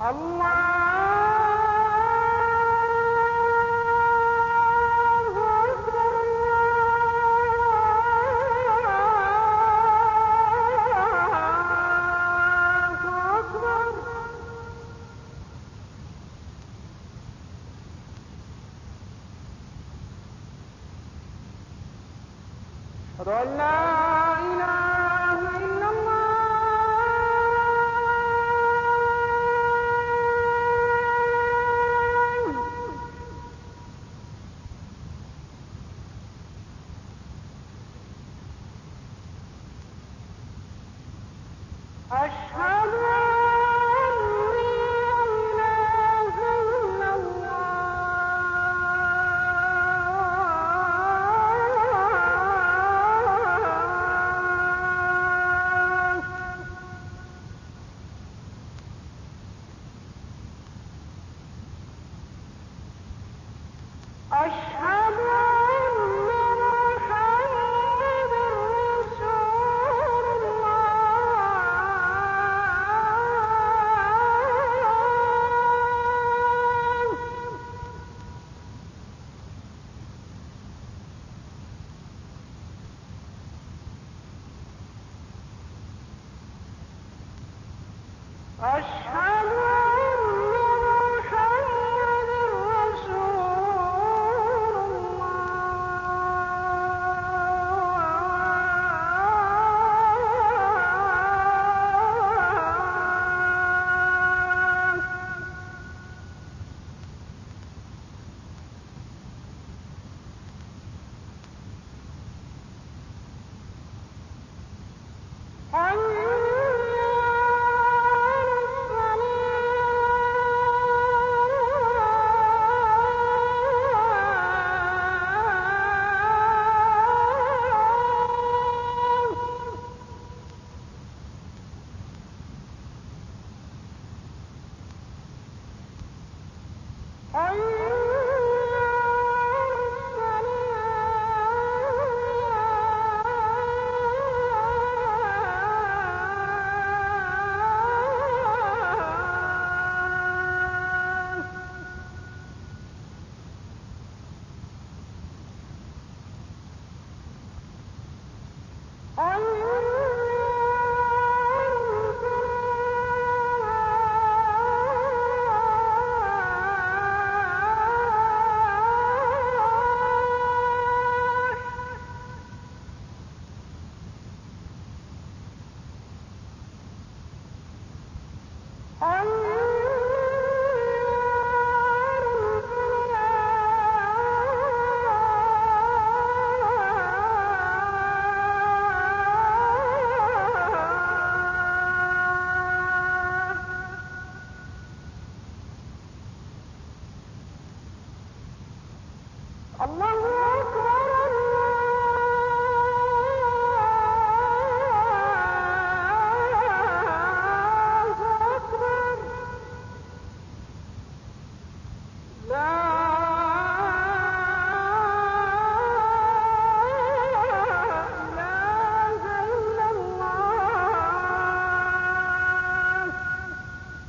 الله أشهد أشهد Oh الله